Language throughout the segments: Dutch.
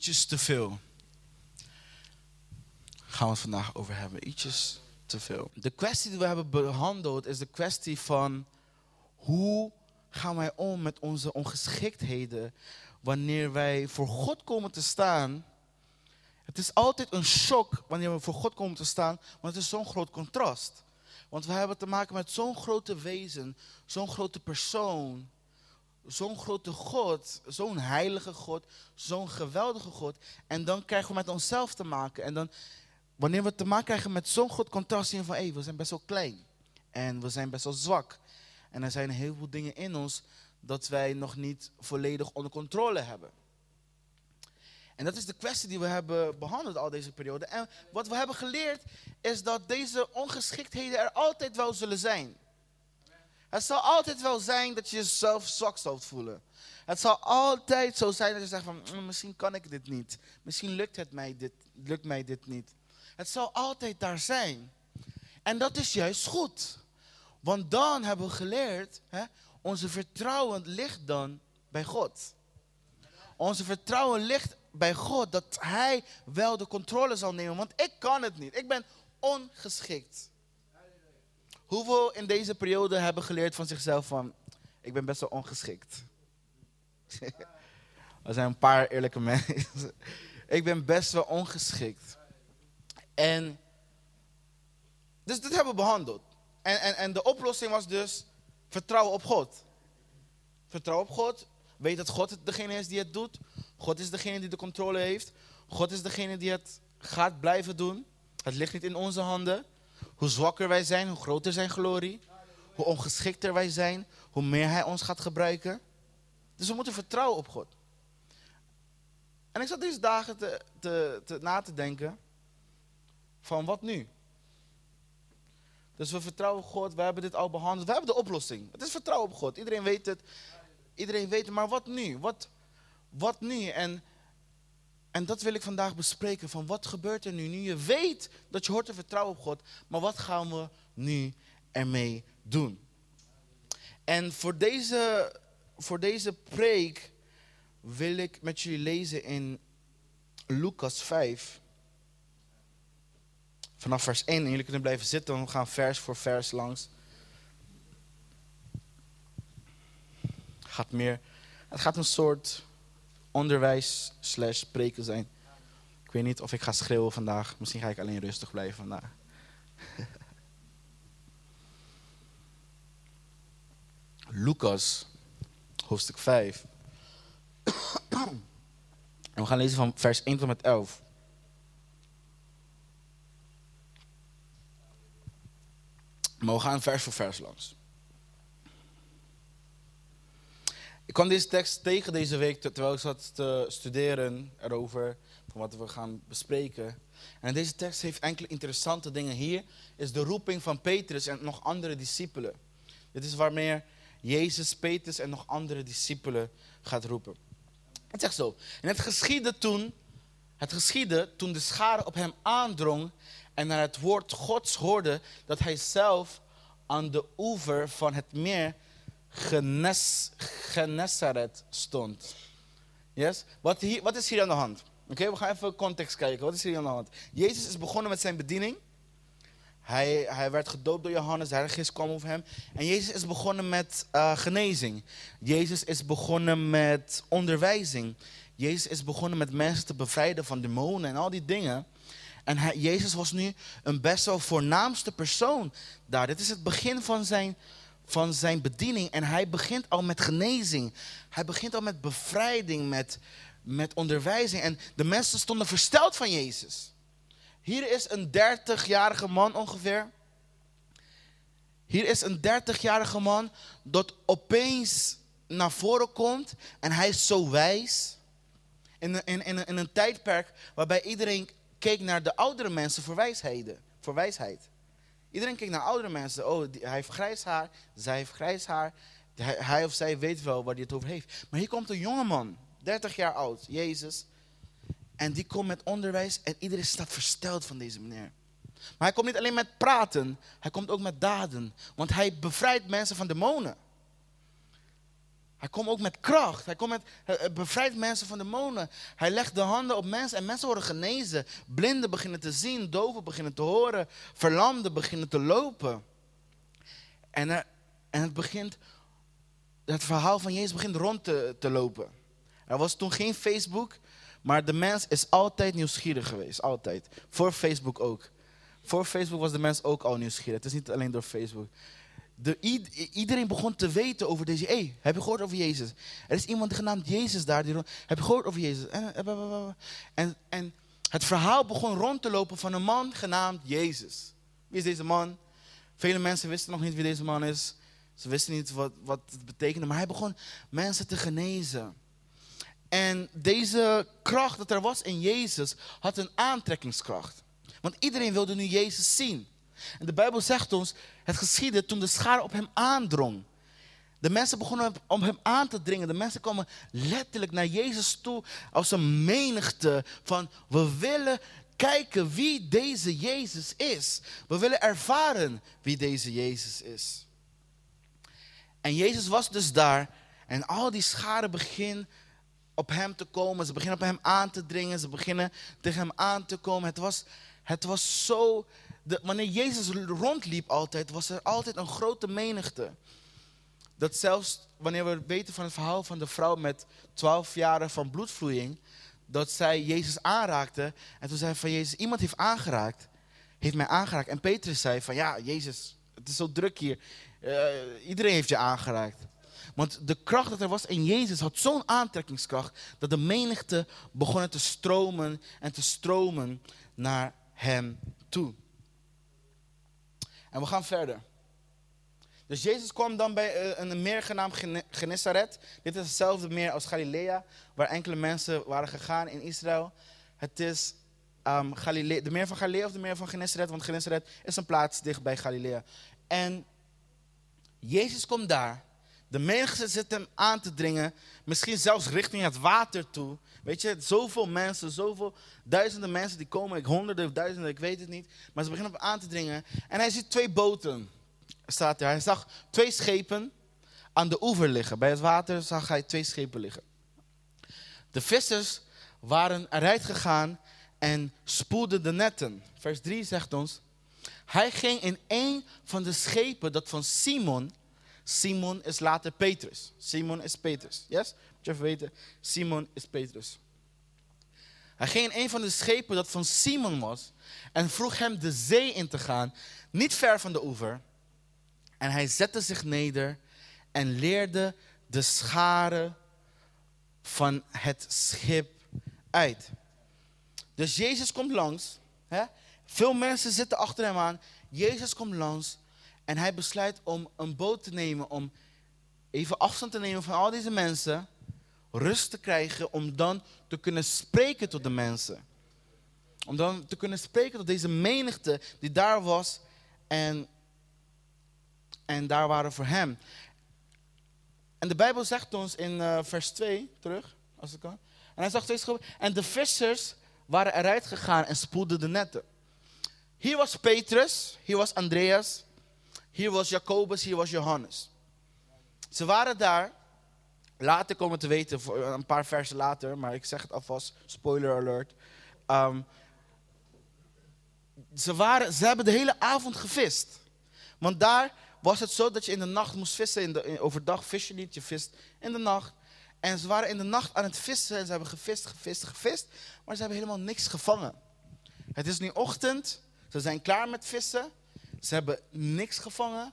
ietsjes te veel. Gaan we het vandaag over hebben. Ietsjes te veel. De kwestie die we hebben behandeld is de kwestie van hoe gaan wij om met onze ongeschiktheden wanneer wij voor God komen te staan. Het is altijd een shock wanneer we voor God komen te staan, want het is zo'n groot contrast. Want we hebben te maken met zo'n grote wezen, zo'n grote persoon, zo'n grote God, zo'n heilige God, zo'n geweldige God. En dan krijgen we met onszelf te maken. En dan, wanneer we te maken krijgen met zo'n groot contrast, zien we van hé, we zijn best wel klein. En we zijn best wel zwak. En er zijn heel veel dingen in ons dat wij nog niet volledig onder controle hebben. En dat is de kwestie die we hebben behandeld al deze periode. En wat we hebben geleerd is dat deze ongeschiktheden er altijd wel zullen zijn. Het zal altijd wel zijn dat je jezelf zwak zult voelen. Het zal altijd zo zijn dat je zegt van mm, misschien kan ik dit niet. Misschien lukt, het mij dit, lukt mij dit niet. Het zal altijd daar zijn. En dat is juist goed. Want dan hebben we geleerd, hè, onze vertrouwen ligt dan bij God. Onze vertrouwen ligt bij God dat Hij wel de controle zal nemen. Want ik kan het niet. Ik ben ongeschikt. Hoeveel in deze periode hebben geleerd van zichzelf van, ik ben best wel ongeschikt. er zijn een paar eerlijke mensen. ik ben best wel ongeschikt. En, dus dit hebben we behandeld. En, en, en de oplossing was dus vertrouwen op God. Vertrouw op God. Weet dat God degene is die het doet. God is degene die de controle heeft. God is degene die het gaat blijven doen. Het ligt niet in onze handen. Hoe zwakker wij zijn, hoe groter zijn glorie. Hoe ongeschikter wij zijn, hoe meer Hij ons gaat gebruiken. Dus we moeten vertrouwen op God. En ik zat deze dagen te, te, na te denken van wat nu? Dus we vertrouwen God, we hebben dit al behandeld, we hebben de oplossing. Het is vertrouwen op God, iedereen weet het. Iedereen weet het, maar wat nu? Wat, wat nu? En, en dat wil ik vandaag bespreken, van wat gebeurt er nu? Nu je weet dat je hoort te vertrouwen op God, maar wat gaan we nu ermee doen? En voor deze, voor deze preek wil ik met jullie lezen in Lucas 5 vanaf vers 1. En jullie kunnen blijven zitten, we gaan vers voor vers langs. Gaat meer, het gaat een soort onderwijs slash spreken zijn. Ik weet niet of ik ga schreeuwen vandaag. Misschien ga ik alleen rustig blijven vandaag. Lucas, hoofdstuk 5. en we gaan lezen van vers 1 tot met 11. Maar we gaan vers voor vers langs. Ik kwam deze tekst tegen deze week terwijl ik zat te studeren erover, van wat we gaan bespreken. En deze tekst heeft enkele interessante dingen. Hier is de roeping van Petrus en nog andere discipelen. Dit is waarmee Jezus, Petrus en nog andere discipelen gaat roepen. Het zegt zo. En het geschiedde toen, het geschiedde toen de schare op hem aandrong en naar het woord Gods hoorde dat hij zelf aan de oever van het meer Genes, Genesaret stond. Yes? Wat, wat is hier aan de hand? Oké, we gaan even context kijken. Wat is hier aan de hand? Jezus is begonnen met zijn bediening. Hij, hij werd gedoopt door Johannes, de Heilige kwam over hem. En Jezus is begonnen met uh, genezing. Jezus is begonnen met onderwijzing. Jezus is begonnen met mensen te bevrijden van demonen en al die dingen. En Jezus was nu een best wel voornaamste persoon daar. Dit is het begin van zijn, van zijn bediening. En hij begint al met genezing. Hij begint al met bevrijding, met, met onderwijzing. En de mensen stonden versteld van Jezus. Hier is een 30-jarige man ongeveer. Hier is een 30-jarige man dat opeens naar voren komt. En hij is zo wijs. In, in, in, in een tijdperk waarbij iedereen keek naar de oudere mensen voor, wijsheden, voor wijsheid. Iedereen keek naar oudere mensen. Oh, hij heeft grijs haar, zij heeft grijs haar. Hij, hij, of zij weet wel waar hij het over heeft. Maar hier komt een jonge man, 30 jaar oud, Jezus. En die komt met onderwijs en iedereen staat versteld van deze meneer. Maar hij komt niet alleen met praten, hij komt ook met daden. Want hij bevrijdt mensen van demonen. Hij komt ook met kracht. Hij, komt met, hij bevrijdt mensen van demonen. Hij legt de handen op mensen en mensen worden genezen. Blinden beginnen te zien, doven beginnen te horen, verlamden beginnen te lopen. En, en het, begint, het verhaal van Jezus begint rond te, te lopen. Er was toen geen Facebook, maar de mens is altijd nieuwsgierig geweest. Altijd. Voor Facebook ook. Voor Facebook was de mens ook al nieuwsgierig. Het is niet alleen door Facebook de, iedereen begon te weten over deze. Hey, heb je gehoord over Jezus? Er is iemand genaamd Jezus daar. Die, heb je gehoord over Jezus? En, en, en het verhaal begon rond te lopen van een man genaamd Jezus. Wie is deze man? Vele mensen wisten nog niet wie deze man is. Ze wisten niet wat, wat het betekende. Maar hij begon mensen te genezen. En deze kracht dat er was in Jezus had een aantrekkingskracht. Want iedereen wilde nu Jezus zien. En de Bijbel zegt ons, het geschiedde toen de schaar op hem aandrong. De mensen begonnen om hem aan te dringen. De mensen komen letterlijk naar Jezus toe als een menigte van we willen kijken wie deze Jezus is. We willen ervaren wie deze Jezus is. En Jezus was dus daar en al die scharen beginnen op hem te komen. Ze beginnen op hem aan te dringen. Ze beginnen tegen hem aan te komen. Het was, het was zo wanneer Jezus rondliep altijd, was er altijd een grote menigte. Dat zelfs wanneer we weten van het verhaal van de vrouw met 12 jaren van bloedvloeiing, dat zij Jezus aanraakte. En toen zei van Jezus, iemand heeft aangeraakt, heeft mij aangeraakt. En Petrus zei van ja, Jezus, het is zo druk hier. Uh, iedereen heeft je aangeraakt. Want de kracht dat er was in Jezus had zo'n aantrekkingskracht dat de menigte begonnen te stromen en te stromen naar hem toe. En we gaan verder. Dus Jezus kwam dan bij eh, een meer genaamd Genesaret. Dit is hetzelfde meer als Galilea, waar enkele mensen waren gegaan in Israël. Het is um, Galilea, de meer van Galilea of de meer van Genesaret, want Genesaret is een plaats dicht bij Galilea. En Jezus komt daar. De menigte zit hem aan te dringen, misschien zelfs richting het water toe. Weet je, zoveel mensen, zoveel duizenden mensen die komen, ik honderden, duizenden, ik weet het niet. Maar ze beginnen op aan te dringen. En hij ziet twee boten, staat er. Hij zag twee schepen aan de oever liggen. Bij het water zag hij twee schepen liggen. De vissers waren eruit gegaan en spoelden de netten. Vers 3 zegt ons, hij ging in een van de schepen, dat van Simon. Simon is later Petrus. Simon is Petrus, yes? Je even weten, Simon is Petrus. Hij ging in een van de schepen dat van Simon was en vroeg hem de zee in te gaan, niet ver van de oever. En hij zette zich neder en leerde de scharen van het schip uit. Dus Jezus komt langs. Hè? Veel mensen zitten achter hem aan. Jezus komt langs en hij besluit om een boot te nemen, om even afstand te nemen van al deze mensen rust te krijgen om dan te kunnen spreken tot de mensen. Om dan te kunnen spreken tot deze menigte die daar was en, en daar waren voor hem. En de Bijbel zegt ons in uh, vers 2, terug, als ik kan. En hij zegt twee En de vissers waren eruit gegaan en spoelden de netten. Hier was Petrus, hier was Andreas, hier was Jacobus, hier was Johannes. Ze waren daar later komen te weten, een paar versen later, maar ik zeg het alvast, spoiler alert. Um, ze, waren, ze hebben de hele avond gevist. Want daar was het zo dat je in de nacht moest vissen. In de, overdag vis je niet, je vist in de nacht. En ze waren in de nacht aan het vissen en ze hebben gevist, gevist, gevist. Maar ze hebben helemaal niks gevangen. Het is nu ochtend, ze zijn klaar met vissen. Ze hebben niks gevangen.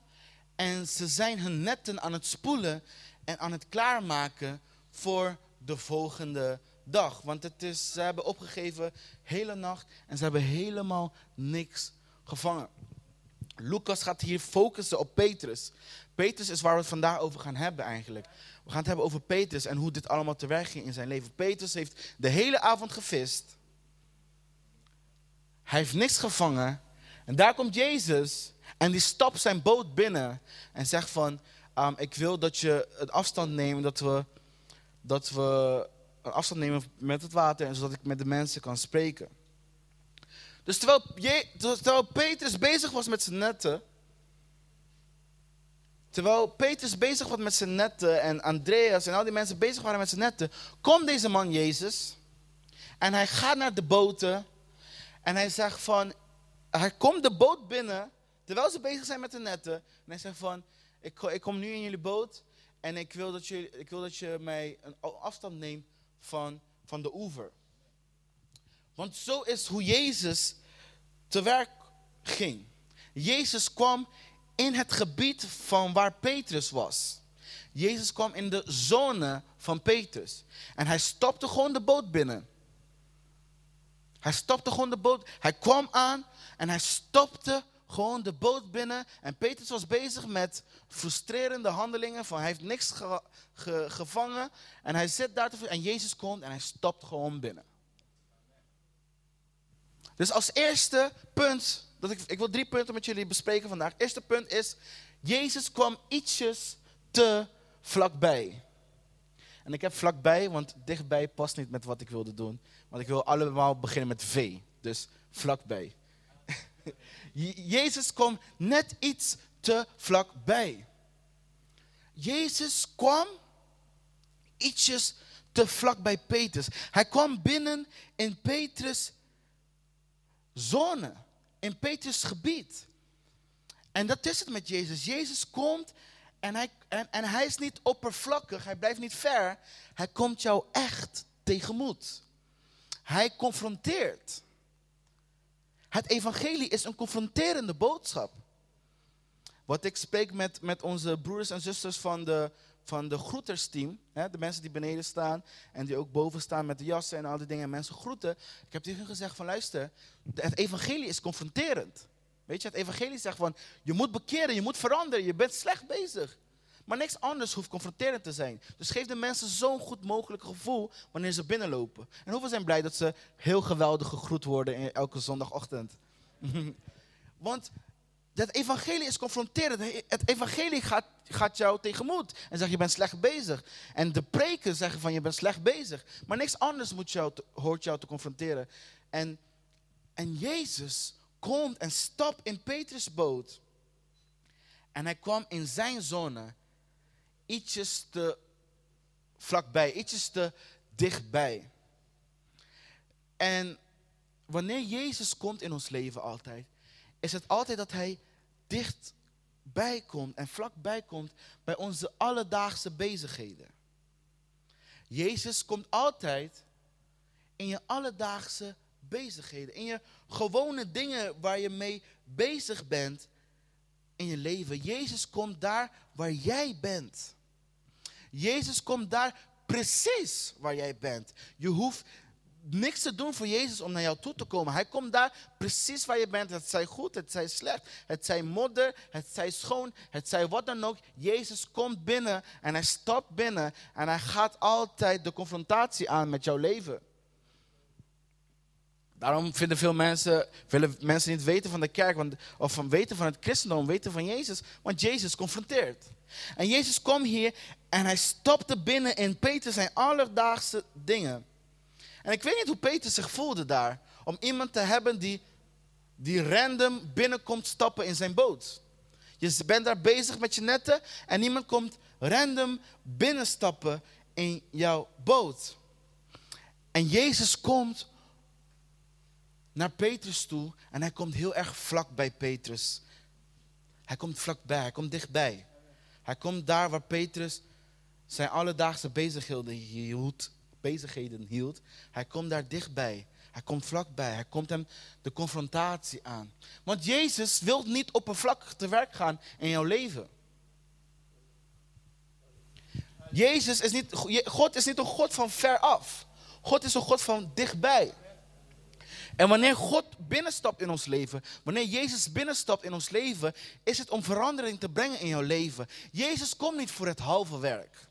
En ze zijn hun netten aan het spoelen en aan het klaarmaken voor de volgende dag. Want het is, ze hebben opgegeven hele nacht en ze hebben helemaal niks gevangen. Lucas gaat hier focussen op Petrus. Petrus is waar we het vandaag over gaan hebben eigenlijk. We gaan het hebben over Petrus en hoe dit allemaal te werk ging in zijn leven. Petrus heeft de hele avond gevist. Hij heeft niks gevangen. En daar komt Jezus en die stapt zijn boot binnen en zegt van, um, ik wil dat je een afstand neemt, dat we, dat we een afstand nemen met het water, en zodat ik met de mensen kan spreken. Dus terwijl, je, terwijl Petrus bezig was met zijn netten, Terwijl Petrus bezig was met zijn netten en Andreas en al die mensen bezig waren met zijn netten, komt deze man Jezus en hij gaat naar de boten en hij zegt van, hij komt de boot binnen terwijl ze bezig zijn met de netten en hij zegt van, ik, ik kom nu in jullie boot en ik wil dat je, ik wil dat je mij een afstand neemt van, van de oever. Want zo is hoe Jezus te werk ging. Jezus kwam in het gebied van waar Petrus was. Jezus kwam in de zone van Petrus. En hij stopte gewoon de boot binnen. Hij stopte gewoon de boot. Hij kwam aan en hij stopte gewoon de boot binnen. En Petrus was bezig met frustrerende handelingen. Van hij heeft niks gevangen. En hij zit daar te En Jezus komt en hij stopt gewoon binnen. Dus als eerste punt, dat ik, ik wil drie punten met jullie bespreken vandaag. Eerste punt is, Jezus kwam ietsjes te vlakbij. En ik heb vlakbij, want dichtbij past niet met wat ik wilde doen. Want ik wil allemaal beginnen met V. Dus vlakbij. Jezus kwam net iets te vlakbij. Jezus kwam ietsjes te vlak bij Petrus. Hij kwam binnen in Petrus' zone, in Petrus' gebied. En dat is het met Jezus. Jezus komt en hij, en, en hij is niet oppervlakkig, hij blijft niet ver. Hij komt jou echt tegemoet. Hij confronteert. Het evangelie is een confronterende boodschap. Wat ik spreek met, met onze broers en zusters van de, van de groetersteam. Hè, de mensen die beneden staan en die ook boven staan met de jassen en al die dingen. En mensen groeten. Ik heb tegen gezegd van luister, het evangelie is confronterend. Weet je, het evangelie zegt van je moet bekeren, je moet veranderen, je bent slecht bezig. Maar niks anders hoeft confronterend te zijn. Dus geef de mensen zo'n goed mogelijk gevoel wanneer ze binnenlopen. En hoeveel zijn blij dat ze heel geweldig gegroet worden in elke zondagochtend. Want het evangelie is confronterend. Het evangelie gaat, gaat jou tegemoet en zegt je bent slecht bezig. En de preken zeggen van je bent slecht bezig. Maar niks anders moet jou hoort jou te confronteren. En, en Jezus komt en stapt in Petrus' boot. En hij kwam in zijn zone ietsjes te vlakbij, ietsjes te dichtbij. En wanneer Jezus komt in ons leven altijd, is het altijd dat Hij dichtbij komt en vlakbij komt bij onze alledaagse bezigheden. Jezus komt altijd in je alledaagse bezigheden, in je gewone dingen waar je mee bezig bent in je leven. Jezus komt daar waar jij bent. Jezus komt daar precies waar jij bent. Je hoeft niks te doen voor Jezus om naar jou toe te komen. Hij komt daar precies waar je bent. Het zij goed, het zij slecht, het zij modder, het zij schoon, het zij wat dan ook. Jezus komt binnen en hij stapt binnen en hij gaat altijd de confrontatie aan met jouw leven. Daarom vinden veel mensen, willen mensen niet weten van de kerk, want, of van weten van het christendom, weten van Jezus, want Jezus confronteert. En Jezus kwam hier en hij stapte binnen in Peter zijn alledaagse dingen. En ik weet niet hoe Peter zich voelde daar, om iemand te hebben die, die random binnenkomt stappen in zijn boot. Je bent daar bezig met je netten en iemand komt random binnenstappen in jouw boot. En Jezus komt naar Petrus toe en hij komt heel erg vlak bij Petrus. Hij komt vlakbij, hij komt dichtbij. Hij komt daar waar Petrus zijn alledaagse bezigheden hield, bezigheden hield. Hij komt daar dichtbij. Hij komt vlakbij. Hij komt hem de confrontatie aan. Want Jezus wil niet oppervlakkig te werk gaan in jouw leven. Jezus is niet, God is niet een God van ver af. God is een God van dichtbij. En wanneer God binnenstapt in ons leven, wanneer Jezus binnenstapt in ons leven, is het om verandering te brengen in jouw leven. Jezus komt niet voor het halve werk.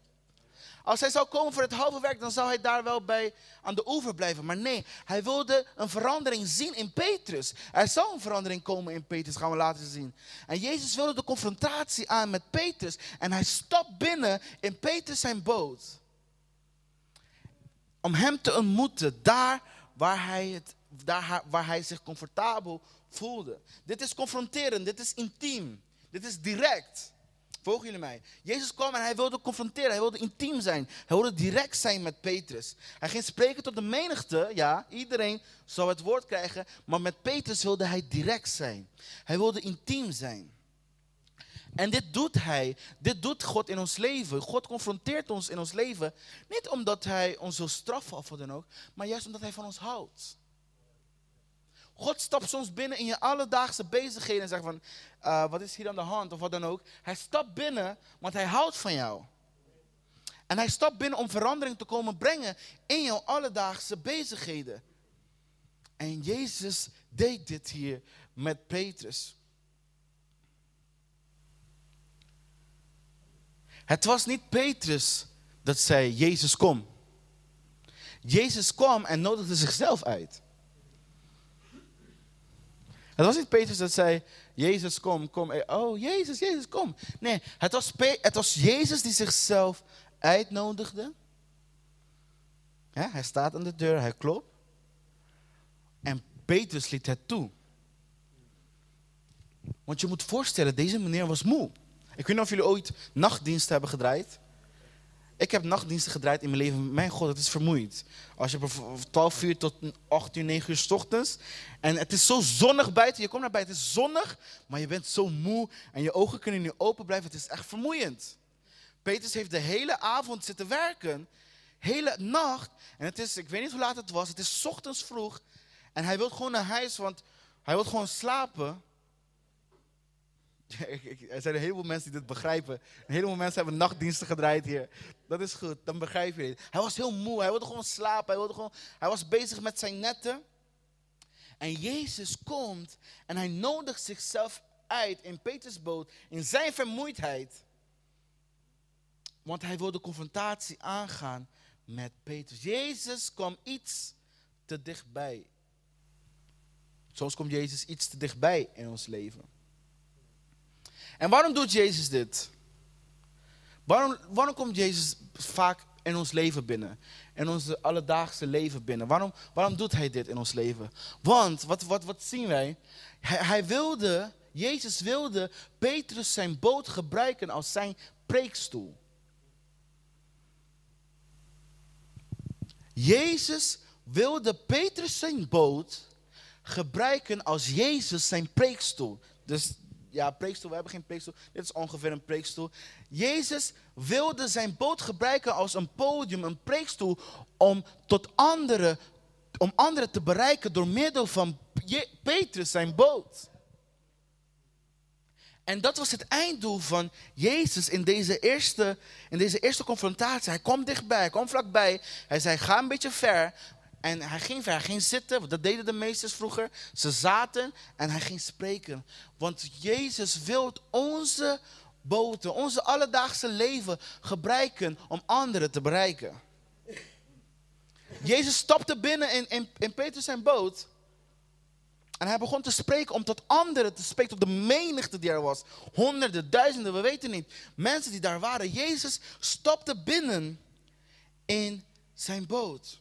Als hij zou komen voor het halve werk, dan zou hij daar wel bij aan de oever blijven. Maar nee, hij wilde een verandering zien in Petrus. Er zou een verandering komen in Petrus, gaan we later zien. En Jezus wilde de confrontatie aan met Petrus. En hij stapt binnen in Petrus zijn boot. Om hem te ontmoeten, daar waar hij het waar hij zich comfortabel voelde. Dit is confronterend, dit is intiem, dit is direct. Volgen jullie mij? Jezus kwam en hij wilde confronteren, hij wilde intiem zijn. Hij wilde direct zijn met Petrus. Hij ging spreken tot de menigte, ja, iedereen zou het woord krijgen. Maar met Petrus wilde hij direct zijn. Hij wilde intiem zijn. En dit doet hij, dit doet God in ons leven. God confronteert ons in ons leven. Niet omdat hij ons wil straffen of wat dan ook, maar juist omdat hij van ons houdt. God stapt soms binnen in je alledaagse bezigheden en zegt van, uh, wat is hier aan de hand of wat dan ook. Hij stapt binnen, want hij houdt van jou. En hij stapt binnen om verandering te komen brengen in jouw alledaagse bezigheden. En Jezus deed dit hier met Petrus. Het was niet Petrus dat zei, Jezus kom. Jezus kwam en nodigde zichzelf uit. Het was niet Petrus dat zei, Jezus kom, kom. Oh, Jezus, Jezus kom. Nee, het was, het was Jezus die zichzelf uitnodigde. Hij staat aan de deur, hij klopt. En Petrus liet het toe. Want je moet voorstellen, deze meneer was moe. Ik weet niet of jullie ooit nachtdiensten hebben gedraaid. Ik heb nachtdiensten gedraaid in mijn leven. Mijn god, het is vermoeiend. Als je van 12 uur tot 8 uur, 9 uur s ochtends. En het is zo zonnig buiten. Je komt naar buiten, het is zonnig. Maar je bent zo moe. En je ogen kunnen niet open blijven. Het is echt vermoeiend. Petrus heeft de hele avond zitten werken. Hele nacht. En het is, ik weet niet hoe laat het was. Het is ochtends vroeg. En hij wil gewoon naar huis, want hij wil gewoon slapen. er zijn een heleboel mensen die dit begrijpen. Een heleboel mensen hebben nachtdiensten gedraaid hier. Dat is goed, dan begrijp je het. Hij was heel moe, hij wilde gewoon slapen. Hij, wilde gewoon, hij was bezig met zijn netten. En Jezus komt en hij nodigt zichzelf uit in Peters boot, in zijn vermoeidheid. Want hij wil de confrontatie aangaan met Petrus. Jezus kwam iets te dichtbij. Soms komt Jezus iets te dichtbij in ons leven. En waarom doet Jezus dit? Waarom, waarom komt Jezus vaak in ons leven binnen? In ons alledaagse leven binnen? Waarom, waarom doet hij dit in ons leven? Want, wat, wat, wat zien wij? Hij, hij wilde, Jezus wilde Petrus zijn boot gebruiken als zijn preekstoel. Jezus wilde Petrus zijn boot gebruiken als Jezus zijn preekstoel. Dus ja, preekstoel, we hebben geen preekstoel. Dit is ongeveer een preekstoel. Jezus wilde zijn boot gebruiken als een podium, een preekstoel, om tot anderen, om anderen te bereiken door middel van Petrus, zijn boot. En dat was het einddoel van Jezus in deze, eerste, in deze eerste confrontatie. Hij kwam dichtbij, hij kwam vlakbij. Hij zei, ga een beetje ver, en hij ging hij ging zitten, dat deden de meesters vroeger. Ze zaten en hij ging spreken. Want Jezus wil onze boten, onze alledaagse leven gebruiken om anderen te bereiken. Jezus stapte binnen in, in, in Petrus zijn boot. En hij begon te spreken om tot anderen te spreken, tot de menigte die er was. Honderden, duizenden, we weten niet. Mensen die daar waren. Jezus stapte binnen in zijn boot.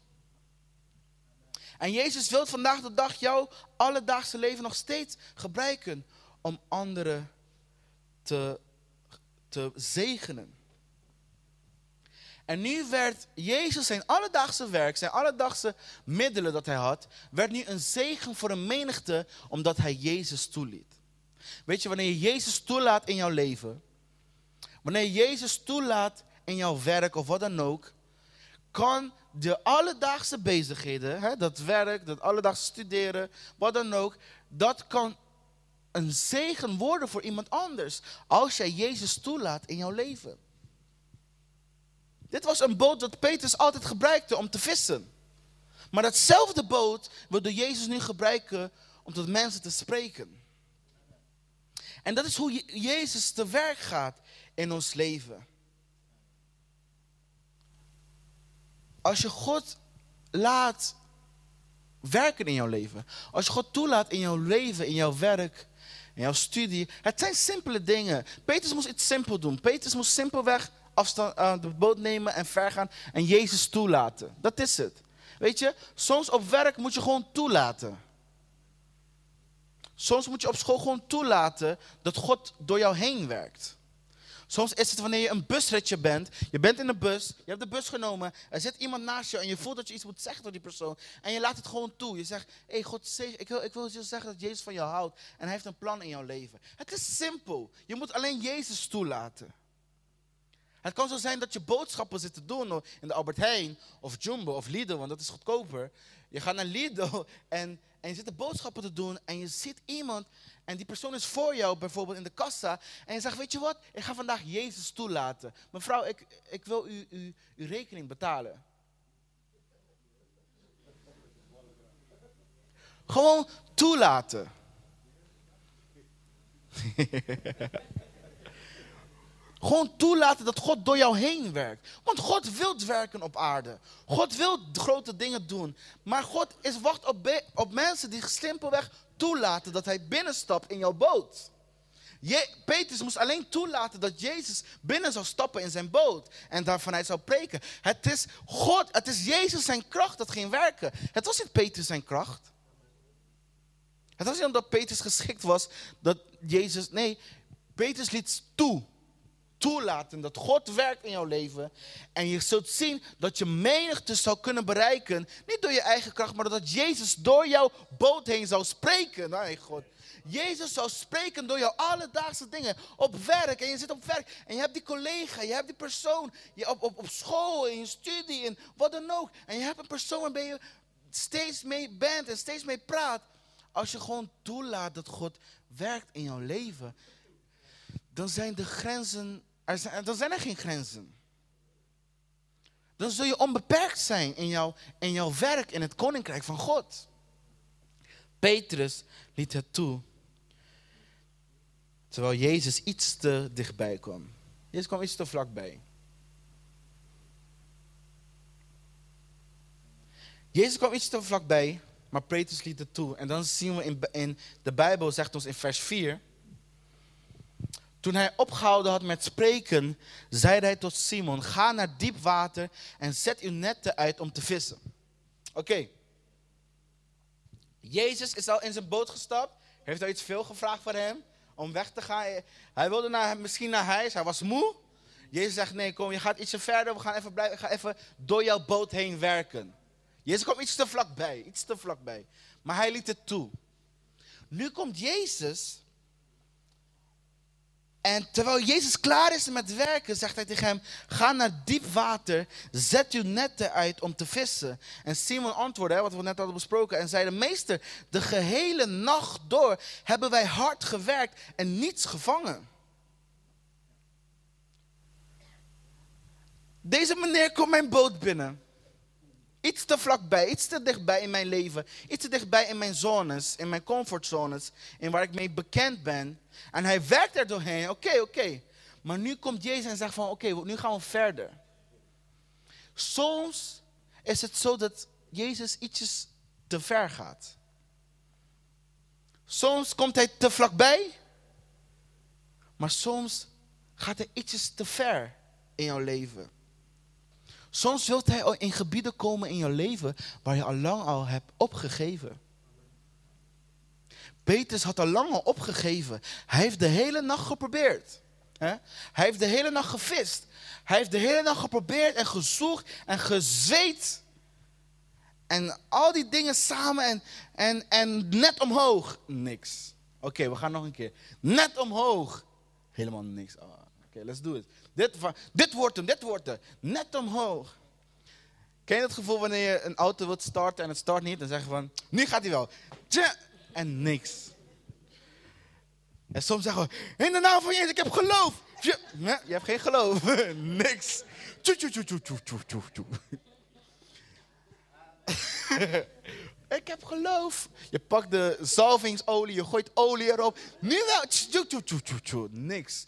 En Jezus wil vandaag de dag jouw alledaagse leven nog steeds gebruiken om anderen te, te zegenen. En nu werd Jezus zijn alledaagse werk, zijn alledaagse middelen dat hij had, werd nu een zegen voor een menigte omdat hij Jezus toeliet. Weet je, wanneer je Jezus toelaat in jouw leven, wanneer je Jezus toelaat in jouw werk of wat dan ook, kan de alledaagse bezigheden, hè, dat werk, dat alledaagse studeren, wat dan ook, dat kan een zegen worden voor iemand anders. Als jij Jezus toelaat in jouw leven. Dit was een boot dat Petrus altijd gebruikte om te vissen. Maar datzelfde boot wilde Jezus nu gebruiken om tot mensen te spreken. En dat is hoe Jezus te werk gaat in ons leven. Als je God laat werken in jouw leven. Als je God toelaat in jouw leven, in jouw werk, in jouw studie. Het zijn simpele dingen. Petrus moest iets simpel doen. Petrus moest simpelweg afstand, uh, de boot nemen en vergaan en Jezus toelaten. Dat is het. Weet je, soms op werk moet je gewoon toelaten. Soms moet je op school gewoon toelaten dat God door jou heen werkt. Soms is het wanneer je een busritje bent. Je bent in de bus, je hebt de bus genomen. Er zit iemand naast je en je voelt dat je iets moet zeggen tot die persoon. En je laat het gewoon toe. Je zegt, hé hey, God, ik wil, ik wil je zeggen dat Jezus van jou houdt. En hij heeft een plan in jouw leven. Het is simpel. Je moet alleen Jezus toelaten. Het kan zo zijn dat je boodschappen zit te doen in de Albert Heijn of Jumbo of Lidl, want dat is goedkoper. Je gaat naar Lidl en, en je zit de boodschappen te doen en je ziet iemand en die persoon is voor jou bijvoorbeeld in de kassa en je zegt, weet je wat, ik ga vandaag Jezus toelaten. Mevrouw, ik, ik wil u, u uw rekening betalen. Gewoon toelaten. Gewoon toelaten dat God door jou heen werkt. Want God wil werken op aarde. God wil grote dingen doen. Maar God is wacht op, op mensen die simpelweg toelaten dat hij binnenstapt in jouw boot. Petrus moest alleen toelaten dat Jezus binnen zou stappen in zijn boot. En daarvan hij zou preken. Het is God, het is Jezus zijn kracht dat ging werken. Het was niet Petrus zijn kracht. Het was niet omdat Petrus geschikt was dat Jezus. Nee, Petrus liet toe toelaten dat God werkt in jouw leven. En je zult zien dat je menigte zou kunnen bereiken. Niet door je eigen kracht, maar dat Jezus door jouw boot heen zou spreken. Nee, God. Jezus zou spreken door jouw alledaagse dingen. Op werk. En je zit op werk. En je hebt die collega. Je hebt die persoon. Je op, op, op school. In je studie. En wat dan ook. En je hebt een persoon waarmee je steeds mee bent. En steeds mee praat. Als je gewoon toelaat dat God werkt in jouw leven dan zijn de grenzen, er zijn, dan zijn er geen grenzen. Dan zul je onbeperkt zijn in jouw, in jouw werk in het koninkrijk van God. Petrus liet het toe. Terwijl Jezus iets te dichtbij kwam. Jezus kwam iets te vlakbij. Jezus kwam iets te vlakbij, maar Petrus liet het toe. En dan zien we in, in de Bijbel, zegt ons in vers 4 toen hij opgehouden had met spreken, zei hij tot Simon: Ga naar diep water en zet uw netten uit om te vissen. Oké. Jezus is al in zijn boot gestapt. Heeft al iets veel gevraagd voor hem om weg te gaan. Hij wilde naar, misschien naar huis. Hij was moe. Jezus zegt: Nee, kom, je gaat ietsje verder. We gaan even blijven. Even door jouw boot heen werken. Jezus kwam iets te vlakbij. Iets te vlakbij. Maar hij liet het toe. Nu komt Jezus en terwijl Jezus klaar is met werken, zegt hij tegen hem: Ga naar diep water, zet uw netten uit om te vissen. En Simon antwoordde, wat we net hadden besproken, en zei: Meester, de gehele nacht door hebben wij hard gewerkt en niets gevangen. Deze meneer komt mijn boot binnen. Iets te vlakbij, iets te dichtbij in mijn leven. Iets te dichtbij in mijn zones, in mijn comfortzones. In waar ik mee bekend ben. En hij werkt er doorheen. Oké, oké. Maar nu komt Jezus en zegt van oké, nu gaan we verder. Soms is het zo dat Jezus ietsjes te ver gaat. Soms komt hij te vlakbij. Maar soms gaat hij ietsjes te ver in jouw leven. Soms zult hij in gebieden komen in je leven waar je al lang al hebt opgegeven. Petrus had al lang al opgegeven. Hij heeft de hele nacht geprobeerd. Hij heeft de hele nacht gevist. Hij heeft de hele nacht geprobeerd en gezocht en gezweet. En al die dingen samen en, en, en net omhoog. Niks. Oké, we gaan nog een keer. Net omhoog. Helemaal niks. Oh, Oké, let's do it. Dit, dit wordt hem, dit wordt hem. Net omhoog. Ken je dat gevoel wanneer je een auto wilt starten en het start niet? Dan zeg je van, nu gaat hij wel. Tja, en niks. En soms zeggen we, in de naam van Jezus, ik heb geloof. Nee, je hebt geen geloof. niks. Tjoe, tjoe, tjoe, tjoe, tjoe, tjoe, ik heb geloof. Je pakt de zalvingsolie, je gooit olie erop. Nu wel. Tjoe, tjoe, tjoe, tjoe. Niks.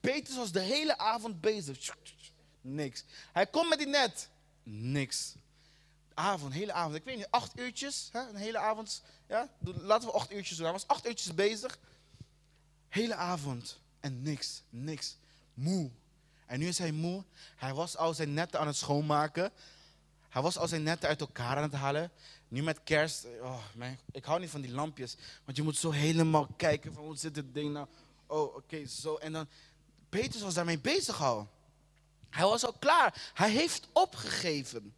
Petrus was de hele avond bezig. Niks. Hij komt met die net. Niks. Avond, hele avond. Ik weet niet, acht uurtjes. Hè? Een hele avond. Ja? Laten we acht uurtjes doen. Hij was acht uurtjes bezig. Hele avond. En niks, niks. Moe. En nu is hij moe. Hij was al zijn netten aan het schoonmaken. Hij was al zijn netten uit elkaar aan het halen. Nu met kerst. Oh, man, ik hou niet van die lampjes. Want je moet zo helemaal kijken van hoe zit dit ding nou. Oh, oké, zo. En dan Petrus was daarmee bezig al. Hij was al klaar. Hij heeft opgegeven.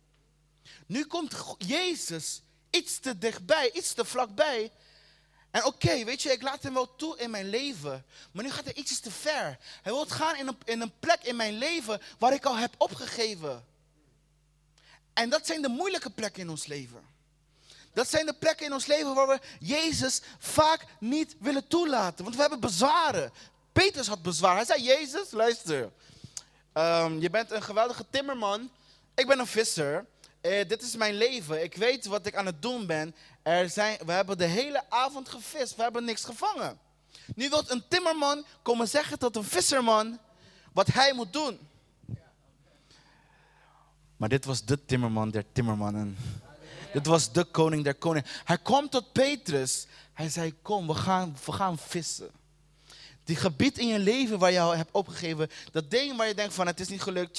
Nu komt Jezus iets te dichtbij, iets te vlakbij. En oké, weet je, ik laat hem wel toe in mijn leven. Maar nu gaat hij iets te ver. Hij wil gaan in een, in een plek in mijn leven waar ik al heb opgegeven. En dat zijn de moeilijke plekken in ons leven. Dat zijn de plekken in ons leven waar we Jezus vaak niet willen toelaten. Want we hebben bezwaren. Petrus had bezwaar. Hij zei, Jezus, luister. Ehm, je bent een geweldige timmerman. Ik ben een visser. Eh, dit is mijn leven. Ik weet wat ik aan het doen ben. Er zijn, we hebben de hele avond gevist. We hebben niks gevangen. Nu wil een timmerman komen zeggen tot een visserman wat hij moet doen. Maar dit was de timmerman der timmermannen. Dit was de koning der koningen. Hij komt tot Petrus. Hij zei, kom, we gaan, we gaan vissen. Die gebied in je leven waar je al hebt opgegeven. Dat ding waar je denkt van het is niet gelukt.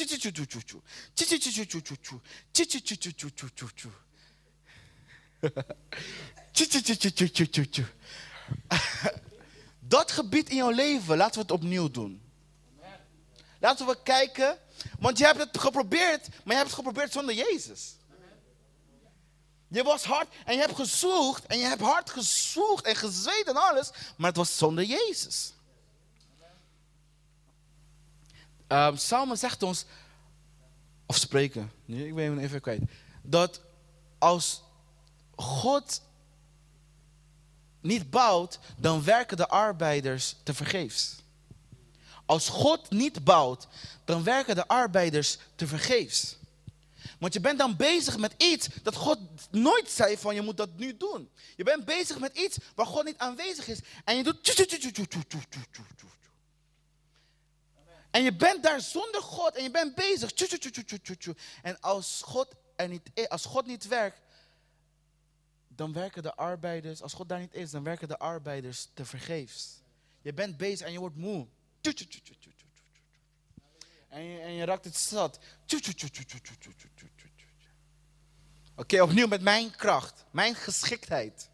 Dat gebied in jouw leven, laten we het opnieuw doen. Laten we kijken. Want je hebt het geprobeerd, maar je hebt het geprobeerd zonder Jezus. Je was hard en je hebt gezocht en je hebt hard gezocht en gezweet en alles, maar het was zonder Jezus. Um, Salmen zegt ons, of spreken, nee, ik ben even kwijt, dat als God niet bouwt, dan werken de arbeiders te vergeefs. Als God niet bouwt, dan werken de arbeiders te vergeefs. Want je bent dan bezig met iets dat God nooit zei van je moet dat nu doen. Je bent bezig met iets waar God niet aanwezig is. En je doet... En je bent daar zonder God en je bent bezig. En als God, er niet, als God niet werkt, dan werken de arbeiders, als God daar niet is, dan werken de arbeiders te vergeefs. Je bent bezig en je wordt moe. En je, en je raakt het zat. Oké, opnieuw met mijn kracht, mijn geschiktheid.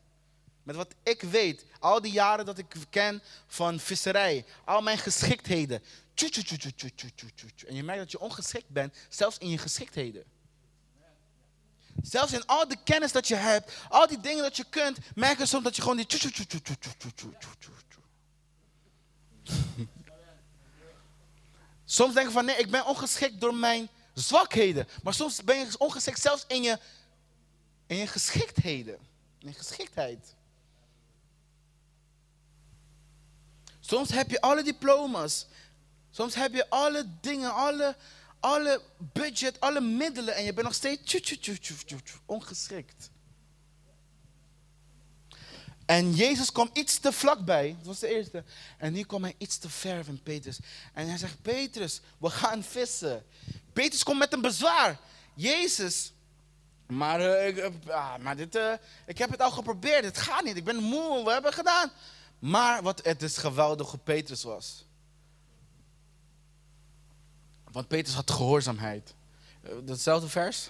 Met wat ik weet, al die jaren dat ik ken van visserij, al mijn geschiktheden. En je merkt dat je ongeschikt bent, zelfs in je geschiktheden. Zelfs in al de kennis dat je hebt, al die dingen dat je kunt, merk je soms dat je gewoon die. Soms denk je van nee, ik ben ongeschikt door mijn zwakheden. Maar soms ben je ongeschikt zelfs in je, in je geschiktheden. In je geschiktheid. Soms heb je alle diploma's. Soms heb je alle dingen, alle, alle budget, alle middelen en je bent nog steeds ongeschikt. En Jezus kwam iets te vlakbij. Dat was de eerste. En nu kwam hij iets te ver van Petrus. En hij zegt, Petrus, we gaan vissen. Petrus komt met een bezwaar. Jezus, maar, uh, maar dit, uh, ik heb het al geprobeerd. Het gaat niet. Ik ben moe. We hebben het gedaan. Maar wat het is geweldig hoe Petrus was. Want Petrus had gehoorzaamheid. Datzelfde vers.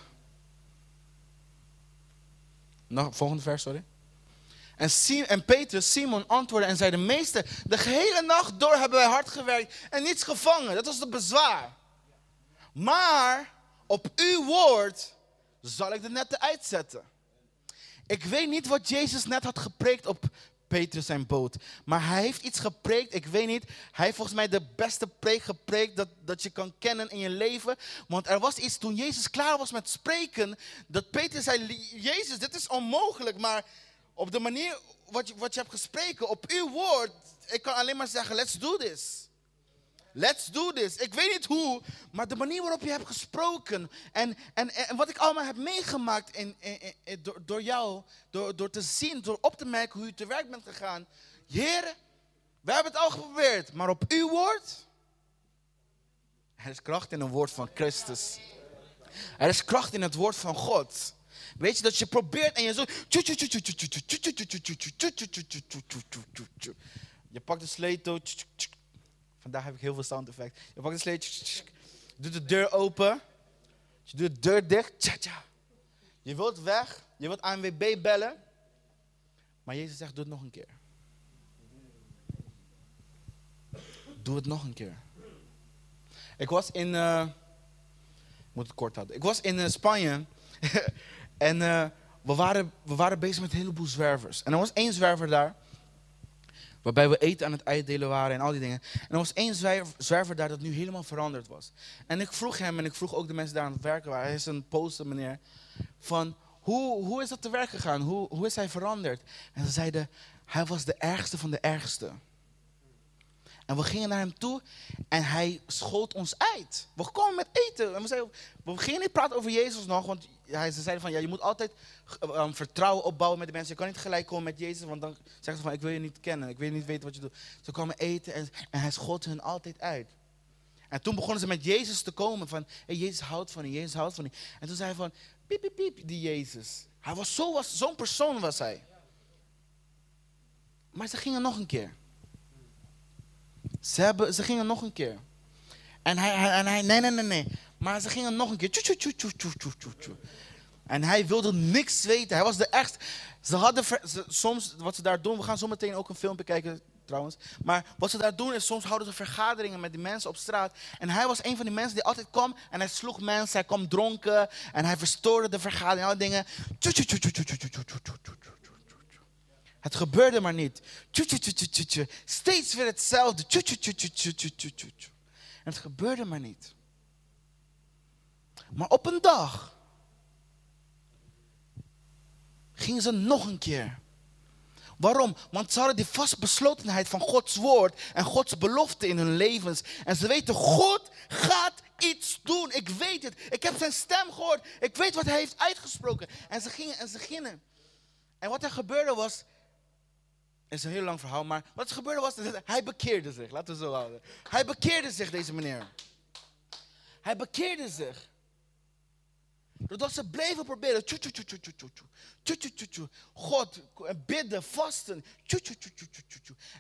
Nog, volgende vers, sorry. En, en Petrus, Simon, antwoordde en zei: De meester, de gehele nacht door hebben wij hard gewerkt en niets gevangen. Dat was het bezwaar. Maar op uw woord zal ik de netten uitzetten. Ik weet niet wat Jezus net had gepreekt op Petrus zijn boot. Maar hij heeft iets gepreekt, ik weet niet. Hij heeft volgens mij de beste preek gepreekt dat, dat je kan kennen in je leven. Want er was iets toen Jezus klaar was met spreken, dat Petrus zei, Jezus, dit is onmogelijk. Maar op de manier wat je, wat je hebt gesproken, op uw woord, ik kan alleen maar zeggen, let's do this. Let's do this. Ik weet niet hoe, maar de manier waarop je hebt gesproken en, en, en wat ik allemaal heb meegemaakt in, in, door, door, jou, door, door te zien, door op te merken hoe je te werk bent gegaan. Heer, we hebben het al geprobeerd, maar op uw woord, er is kracht in een woord van Christus. Er is kracht in het woord van God. Weet je dat je probeert en je zo. Je pakt de sleutel. Vandaag heb ik heel veel sound effect. Je pakt de sleutel. Je doet de deur open. Je doet de deur dicht. Je wilt weg. Je wilt ANWB bellen. Maar Jezus zegt: Doe het nog een keer. Doe het nog een keer. Ik was in. eh, ik moet het kort houden. Ik was in eh, Spanje. en eh, we, waren, we waren bezig met een heleboel zwervers. En er was één zwerver daar. Waarbij we eten aan het uitdelen waren en al die dingen. En er was één zwerver, daar dat nu helemaal veranderd was. En ik vroeg hem en ik vroeg ook de mensen daar aan het werken waren. Hij is een poster meneer. Van hoe, hoe is dat te werk gegaan? Hoe, hoe is hij veranderd? En ze zeiden, hij was de ergste van de ergste. En we gingen naar hem toe en hij schoot ons uit. We kwamen met eten. En we, zeiden, we gingen niet praten over Jezus nog, want hij, ze zeiden van ja, je moet altijd eh, um, vertrouwen opbouwen met de mensen. Je kan niet gelijk komen met Jezus, want dan zeggen ze van ik wil je niet kennen, ik wil niet weten wat je doet. Ze kwamen eten en, en hij schoot hun altijd uit. En toen begonnen ze met Jezus te komen van hey, Jezus houdt van je, Jezus houdt van je. En toen zei hij van piep, piep, piep, die Jezus. Hij was zo, was, zo'n persoon was hij. Maar ze gingen nog een keer. Ze, ze gingen nog een keer. En hij, hij, en hij, nee, nee, nee, nee. Maar ze gingen nog een keer. En hij wilde niks weten. Hij was de echt. Ze hadden soms, wat ze daar doen, we gaan zo meteen ook een film kijken trouwens. Maar wat ze daar doen is, soms houden ze vergaderingen met die mensen op straat. En hij was een van die mensen die altijd kwam en hij sloeg mensen, hij kwam dronken en hij verstoorde de vergadering, alle dingen. Tjoe, het gebeurde maar niet. Steeds weer hetzelfde. En het gebeurde maar niet. Maar op een dag gingen ze nog een keer. Waarom? Want ze hadden die vastbeslotenheid van Gods woord en Gods belofte in hun levens. En ze weten, God gaat iets doen. Ik weet het. Ik heb zijn stem gehoord. Ik weet wat hij heeft uitgesproken. En ze gingen en ze gingen. En wat er gebeurde was, is een heel lang verhaal, maar wat er gebeurde was, hij bekeerde zich. Laten we zo houden. Hij bekeerde zich, deze meneer. Hij bekeerde zich. Doordat ze bleven proberen. God, eh, bidden, vasten.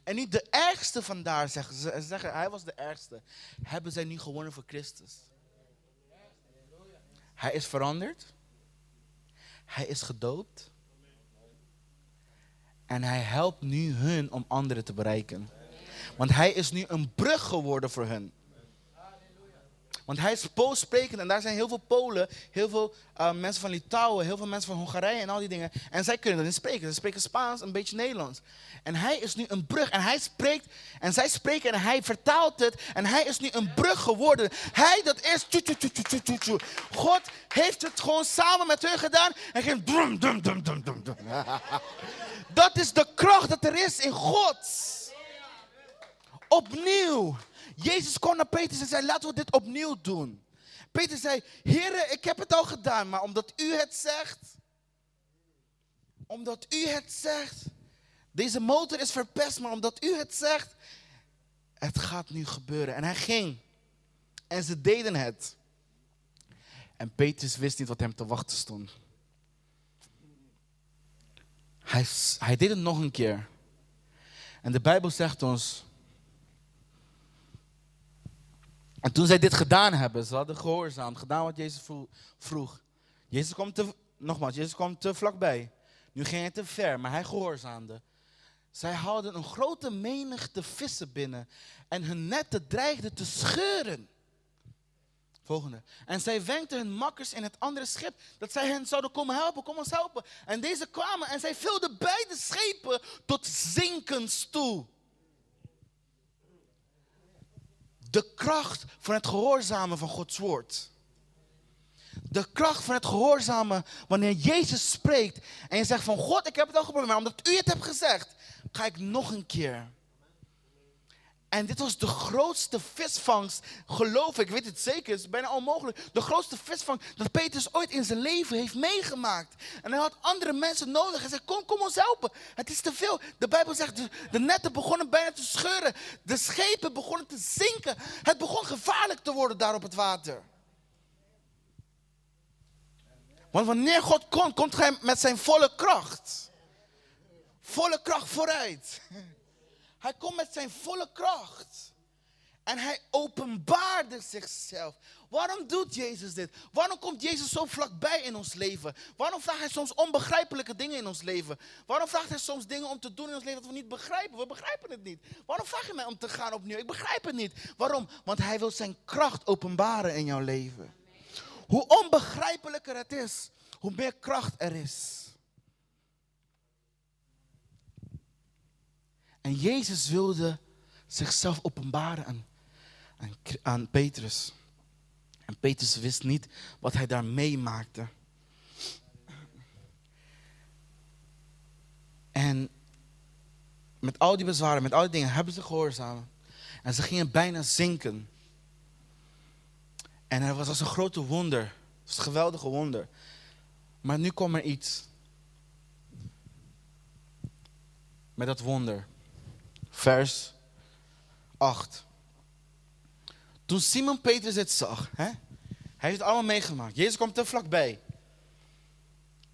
En niet de ergste vandaar, zeggen ze. Ze zeggen, hij was de ergste. Hebben zij nu gewonnen voor Christus. Hij is veranderd. Hij is gedoopt. En hij helpt nu hun om anderen te bereiken. Want hij is nu een brug geworden voor hun. Want hij is Pools sprekend en daar zijn heel veel Polen, heel veel uh, mensen van Litouwen, heel veel mensen van Hongarije en al die dingen. En zij kunnen dat niet spreken. Ze spreken Spaans, een beetje Nederlands. En hij is nu een brug en hij spreekt en zij spreken en hij vertaalt het. En hij is nu een brug geworden. Hij dat is. God heeft het gewoon samen met hun gedaan en ging drum, dum, dum, dum, dum. Dat is de kracht dat er is in God. Opnieuw. Jezus kwam naar Petrus en zei, laten we dit opnieuw doen. Petrus zei, heren, ik heb het al gedaan, maar omdat u het zegt, omdat u het zegt, deze motor is verpest, maar omdat u het zegt, het gaat nu gebeuren. En hij ging. En ze deden het. En Petrus wist niet wat hem te wachten stond. Hij, hij deed het nog een keer. En de Bijbel zegt ons. En toen zij dit gedaan hebben, ze hadden gehoorzaamd, gedaan wat Jezus vroeg. Jezus kwam te, nogmaals, Jezus kwam te vlakbij. Nu ging hij te ver, maar hij gehoorzaamde. Zij haalden een grote menigte vissen binnen en hun netten dreigden te scheuren. Volgende. En zij wenkten hun makkers in het andere schip dat zij hen zouden komen helpen. Kom ons helpen. En deze kwamen en zij vulden beide schepen tot zinkens toe. De kracht van het gehoorzamen van Gods woord. De kracht van het gehoorzamen wanneer Jezus spreekt en je zegt van God, ik heb het al geprobeerd, maar omdat u het hebt gezegd, ga ik nog een keer. En dit was de grootste visvangst, geloof ik, ik weet het zeker, het is bijna onmogelijk. De grootste visvangst dat Petrus ooit in zijn leven heeft meegemaakt. En hij had andere mensen nodig. Hij zei, kom, kom ons helpen. Het is te veel. De Bijbel zegt, de, de netten begonnen bijna te scheuren. De schepen begonnen te zinken. Het begon gevaarlijk te worden daar op het water. Want wanneer God komt, komt hij met zijn volle kracht. Volle kracht vooruit. Hij komt met zijn volle kracht. En hij openbaarde zichzelf. Waarom doet Jezus dit? Waarom komt Jezus zo vlakbij in ons leven? Waarom vraagt hij soms onbegrijpelijke dingen in ons leven? Waarom vraagt hij soms dingen om te doen in ons leven dat we niet begrijpen? We begrijpen het niet. Waarom vraag je mij om te gaan opnieuw? Ik begrijp het niet. Waarom? Want hij wil zijn kracht openbaren in jouw leven. Hoe onbegrijpelijker het is, hoe meer kracht er is. En Jezus wilde zichzelf openbaren aan, aan, aan Petrus. En Petrus wist niet wat hij daar meemaakte. En met al die bezwaren, met al die dingen, hebben ze gehoorzamen. En ze gingen bijna zinken. En er was als een grote wonder. Het een geweldige wonder. Maar nu kwam er iets. Met dat wonder. Vers 8. Toen Simon Petrus het zag, hè, hij heeft het allemaal meegemaakt. Jezus kwam te vlakbij.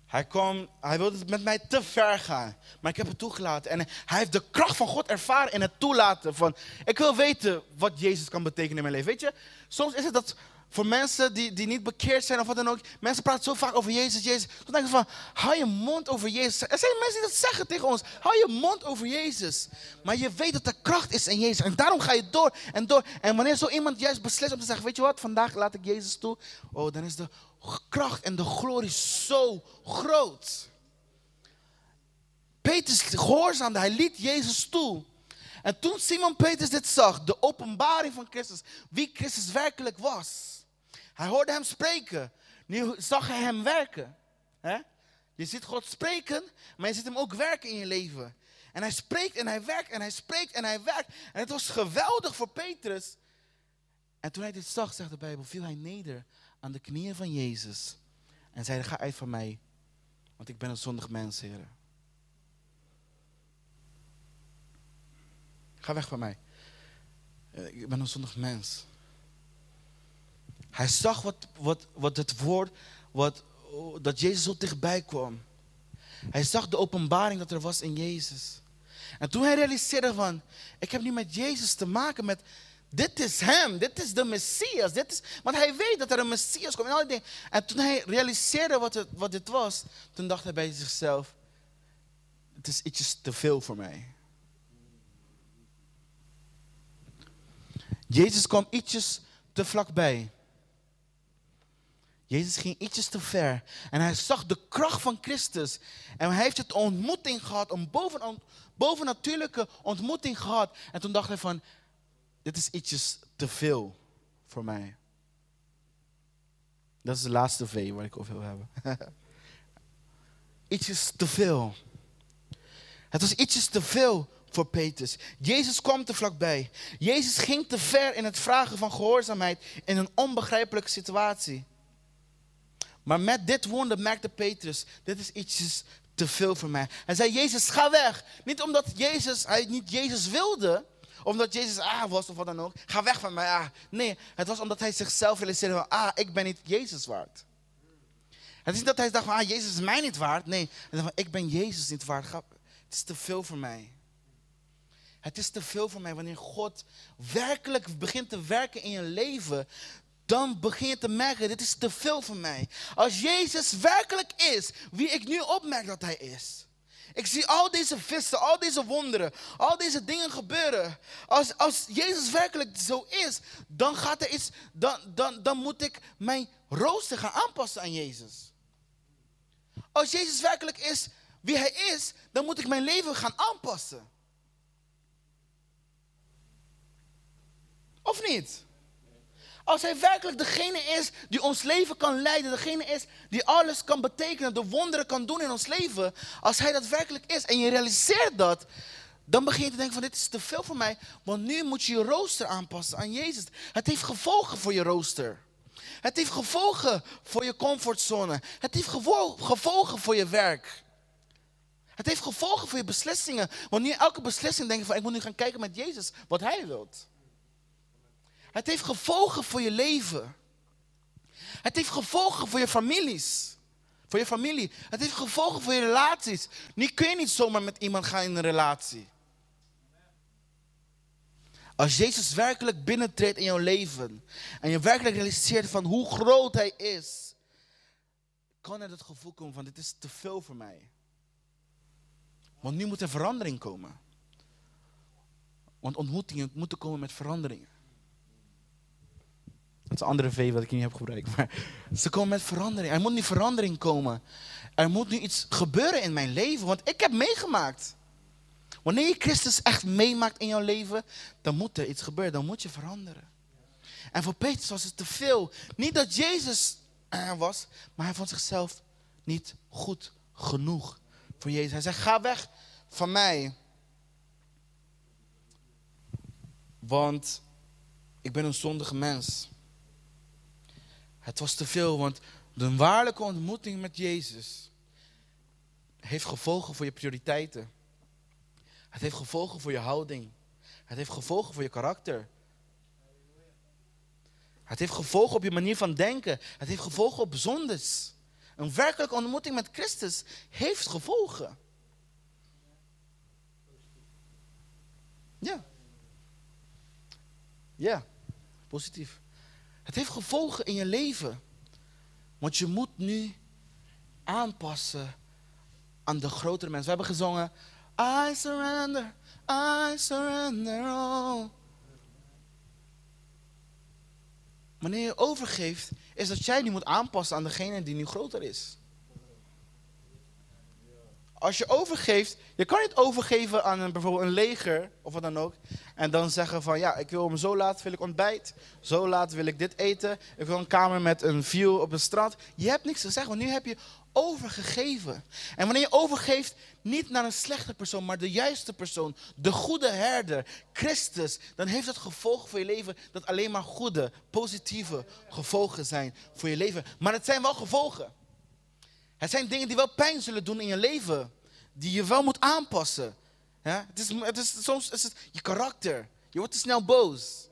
Hij, kwam, hij wilde met mij te ver gaan, maar ik heb het toegelaten. En hij heeft de kracht van God ervaren in het toelaten van, ik wil weten wat Jezus kan betekenen in mijn leven. Weet je, soms is het dat voor mensen die, die niet bekeerd zijn of wat dan ook. Mensen praten zo vaak over Jezus, Jezus. Dan denken ze van, hou je mond over Jezus. Er zijn mensen die dat zeggen tegen ons. Hou je mond over Jezus. Maar je weet dat er kracht is in Jezus. En daarom ga je door en door. En wanneer zo iemand juist beslist om te zeggen, weet je wat, vandaag laat ik Jezus toe. Oh, dan is de kracht en de glorie zo groot. Petrus gehoorzaamde, hij liet Jezus toe. En toen Simon Petrus dit zag, de openbaring van Christus, wie Christus werkelijk was hij hoorde hem spreken. Nu zag hij hem werken. Je ziet God spreken, maar je ziet hem ook werken in je leven. En hij spreekt en hij werkt en hij spreekt en hij werkt. En het was geweldig voor Petrus. En toen hij dit zag, zegt de Bijbel, viel hij neder aan de knieën van Jezus. En zei, ga uit van mij, want ik ben een zondig mens, Heer. Ga weg van mij. Ik ben een zondig mens. Hij zag wat, wat, wat het woord, wat, dat Jezus zo dichtbij kwam. Hij zag de openbaring dat er was in Jezus. En toen hij realiseerde van, ik heb niet met Jezus te maken met, dit is hem, dit is de Messias. Dit is, want hij weet dat er een Messias komt en al die dingen. En toen hij realiseerde wat, het, wat dit was, toen dacht hij bij zichzelf, het is ietsjes te veel voor mij. Jezus kwam ietsjes te vlakbij. Jezus ging ietsjes te ver. En hij zag de kracht van Christus. En hij heeft het ontmoeting gehad, een boven, bovennatuurlijke ontmoeting gehad. En toen dacht hij van, dit is ietsjes te veel voor mij. Dat is de laatste V waar ik over wil hebben. ietsjes te veel. Het was ietsjes te veel voor Petrus. Jezus kwam te vlakbij. Jezus ging te ver in het vragen van gehoorzaamheid in een onbegrijpelijke situatie. Maar met dit wonder merkte Petrus, dit is iets te veel voor mij. Hij zei, Jezus, ga weg. Niet omdat Jezus, hij niet Jezus wilde, omdat Jezus ah was of wat dan ook. Ga weg van mij. Ah. Nee, het was omdat hij zichzelf realiseerde van, ah, ik ben niet Jezus waard. Het is niet dat hij dacht van, ah, Jezus is mij niet waard. Nee, hij ik ben Jezus niet waard. Het is te veel voor mij. Het is te veel voor mij wanneer God werkelijk begint te werken in je leven dan begin je te merken, dit is te veel voor mij. Als Jezus werkelijk is wie ik nu opmerk dat hij is. Ik zie al deze vissen, al deze wonderen, al deze dingen gebeuren. Als, als Jezus werkelijk zo is, dan, gaat er iets, dan, dan, dan moet ik mijn rooster gaan aanpassen aan Jezus. Als Jezus werkelijk is wie hij is, dan moet ik mijn leven gaan aanpassen. Of niet? Als hij werkelijk degene is die ons leven kan leiden, degene is die alles kan betekenen, de wonderen kan doen in ons leven. Als hij dat werkelijk is en je realiseert dat, dan begin je te denken van dit is te veel voor mij. Want nu moet je je rooster aanpassen aan Jezus. Het heeft gevolgen voor je rooster. Het heeft gevolgen voor je comfortzone. Het heeft gevolgen voor je werk. Het heeft gevolgen voor je beslissingen. Want nu elke beslissing denk je van ik moet nu gaan kijken met Jezus wat hij wilt. Het heeft gevolgen voor je leven. Het heeft gevolgen voor je families. Voor je familie. Het heeft gevolgen voor je relaties. Nu kun je niet zomaar met iemand gaan in een relatie. Als Jezus werkelijk binnentreedt in jouw leven en je werkelijk realiseert van hoe groot Hij is, kan er het gevoel komen van dit is te veel voor mij. Want nu moet er verandering komen. Want ontmoetingen moeten komen met veranderingen. Dat is een andere V wat ik niet heb gebruikt. Maar ze komen met verandering. Er moet nu verandering komen. Er moet nu iets gebeuren in mijn leven. Want ik heb meegemaakt. Wanneer je Christus echt meemaakt in jouw leven, dan moet er iets gebeuren. Dan moet je veranderen. En voor Petrus was het te veel. Niet dat Jezus er was, maar hij vond zichzelf niet goed genoeg voor Jezus. Hij zegt, ga weg van mij. Want ik ben een zondige mens. Het was te veel, want de waarlijke ontmoeting met Jezus heeft gevolgen voor je prioriteiten. Het heeft gevolgen voor je houding. Het heeft gevolgen voor je karakter. Het heeft gevolgen op je manier van denken. Het heeft gevolgen op zondes. Een werkelijke ontmoeting met Christus heeft gevolgen. Ja. Ja, positief. Het heeft gevolgen in je leven. Want je moet nu aanpassen aan de grotere mensen. We hebben gezongen, I surrender, I surrender all. Wanneer je overgeeft, is dat jij nu moet aanpassen aan degene die nu groter is. Als je overgeeft, je kan niet overgeven aan een, bijvoorbeeld een leger of wat dan ook. En dan zeggen van ja, ik wil om zo laat wil ik ontbijt. Zo laat wil ik dit eten. Ik wil een kamer met een view op een strand. Je hebt niks te want nu heb je overgegeven. En wanneer je overgeeft, niet naar een slechte persoon, maar de juiste persoon, de goede herder, Christus, dan heeft dat gevolgen voor je leven dat alleen maar goede, positieve gevolgen zijn voor je leven. Maar het zijn wel gevolgen. Het zijn dingen die wel pijn zullen doen in je leven, die je wel moet aanpassen. Het, is, het is, soms is het je karakter. Je wordt te snel boos.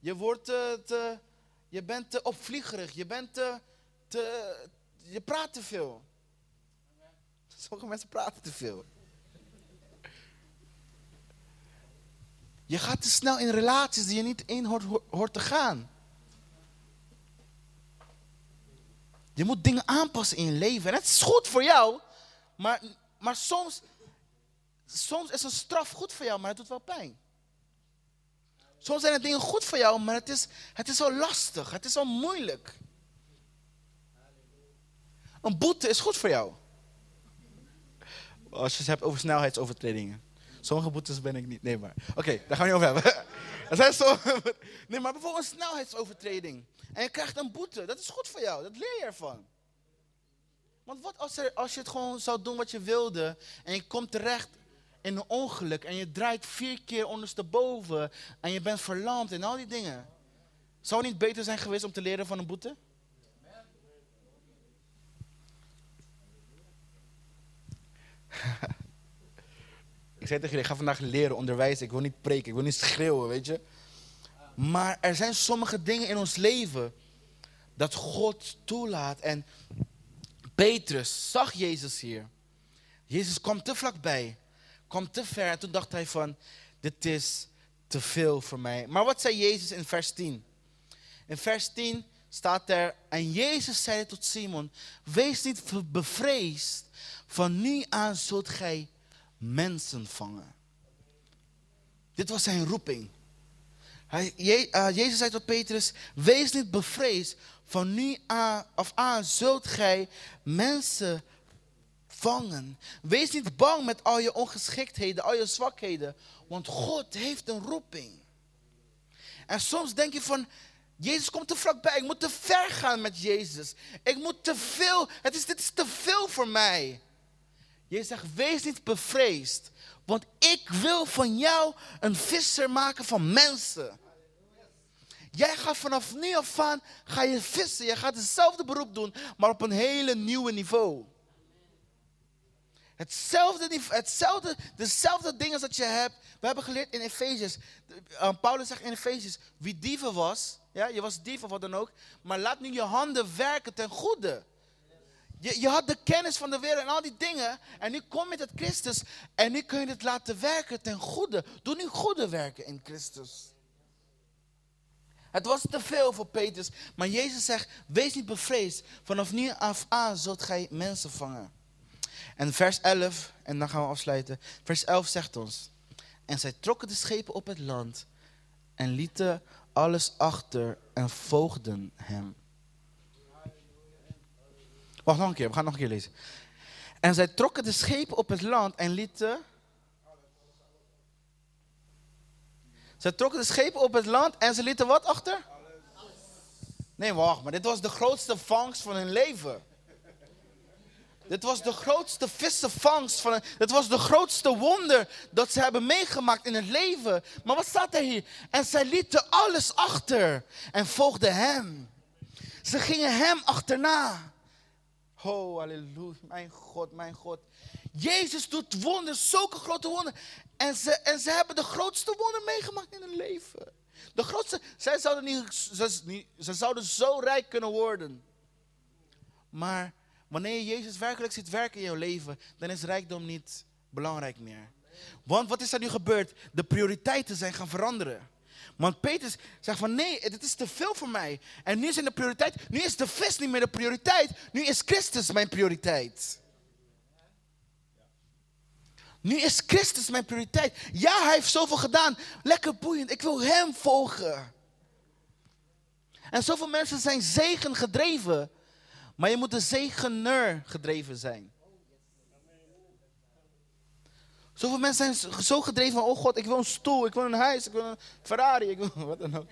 Je, wordt te, te je bent te opvliegerig. Je bent te, te, je praat te veel. Sommige mensen praten te veel. Je gaat te snel in relaties die je niet in hoort, hoort te gaan. Je moet dingen aanpassen in je leven. En het is goed voor jou, maar, maar soms, soms is een straf goed voor jou, maar het doet wel pijn. Soms zijn er dingen goed voor jou, maar het is, het is wel lastig, het is wel moeilijk. Een boete is goed voor jou. Als je het hebt over snelheidsovertredingen. Sommige boetes ben ik niet. Nee, maar. Oké, daar gaan we niet over hebben. Zo. Nee, maar bijvoorbeeld een snelheidsovertreding. En je krijgt een boete. Dat is goed voor jou. Dat leer je ervan. Want wat als, als je het gewoon zou doen wat je wilde. En je komt terecht in een ongeluk. En je draait vier keer ondersteboven. En je bent verlamd en al die dingen. Zou het niet beter zijn geweest om te leren van een boete? ik zei tegen jullie, ik ga vandaag leren, onderwijzen. Ik wil niet preken, ik wil niet schreeuwen, weet je. Maar er zijn sommige dingen in ons leven dat God toelaat. En Petrus zag Jezus hier. Jezus kwam te vlakbij, kwam te ver. En toen dacht hij van, dit is te veel voor mij. Maar wat zei Jezus in vers 10? In vers 10 staat er, en Jezus zei tot Simon, wees niet bevreesd, van nu aan zult gij mensen vangen. Dit was zijn roeping. Hij, uh, Jezus zei tot Petrus, wees niet bevreesd, van nu of aan zult gij mensen vangen. Wees niet bang met al je ongeschiktheden, al je zwakheden, want God heeft een roeping. En soms denk je van, Jezus komt te vlakbij, ik moet te ver gaan met Jezus. Ik moet te veel, het is, dit is te veel voor mij. Jezus zegt, wees niet bevreesd, want ik wil van jou een visser maken van mensen. Jij gaat vanaf nu af aan, ga je vissen. Je gaat hetzelfde beroep doen, maar op een hele nieuwe niveau. Hetzelfde, hetzelfde, dezelfde dingen dat je hebt. We hebben geleerd in Efeziërs. Uh, Paulus zegt in Efeziërs, wie dieven was, ja, je was dief of wat dan ook, maar laat nu je handen werken ten goede. Je, je had de kennis van de wereld en al die dingen. En nu kom je tot Christus. En nu kun je het laten werken ten goede. Doe nu goede werken in Christus. Het was te veel voor Petrus. Maar Jezus zegt, wees niet bevreesd. Vanaf nu af aan zult gij mensen vangen. En vers 11, en dan gaan we afsluiten. Vers 11 zegt ons. En zij trokken de schepen op het land. En lieten alles achter en volgden hem. Wacht nog een keer, we gaan nog een keer lezen. En zij trokken de schepen op het land en lieten. Zij trokken de schepen op het land en ze lieten wat achter? Nee, wacht, maar dit was de grootste vangst van hun leven. Dit was de grootste vissenvangst van Dit was de grootste wonder dat ze hebben meegemaakt in het leven. Maar wat staat er hier? En zij lieten alles achter en volgden hem. Ze gingen hem achterna. Oh, halleluja. Mijn God, mijn God. Jezus doet wonderen, zulke grote wonderen. En ze, en ze hebben de grootste wonder meegemaakt in hun leven. De grootste, zij zouden, niet, ze, ze zouden zo rijk kunnen worden. Maar wanneer je Jezus werkelijk ziet werken in jouw leven, dan is rijkdom niet belangrijk meer. Want wat is er nu gebeurd? De prioriteiten zijn gaan veranderen. Want Petrus zegt van nee, dit is te veel voor mij. En nu is de prioriteit, nu is de vis niet meer de prioriteit. Nu is Christus mijn prioriteit. Nu is Christus mijn prioriteit. Ja, hij heeft zoveel gedaan. Lekker boeiend. Ik wil hem volgen. En zoveel mensen zijn zegen gedreven. Maar je moet de zegener gedreven zijn. Zoveel mensen zijn zo gedreven van, oh God, ik wil een stoel, ik wil een huis, ik wil een Ferrari, ik wil wat dan ook.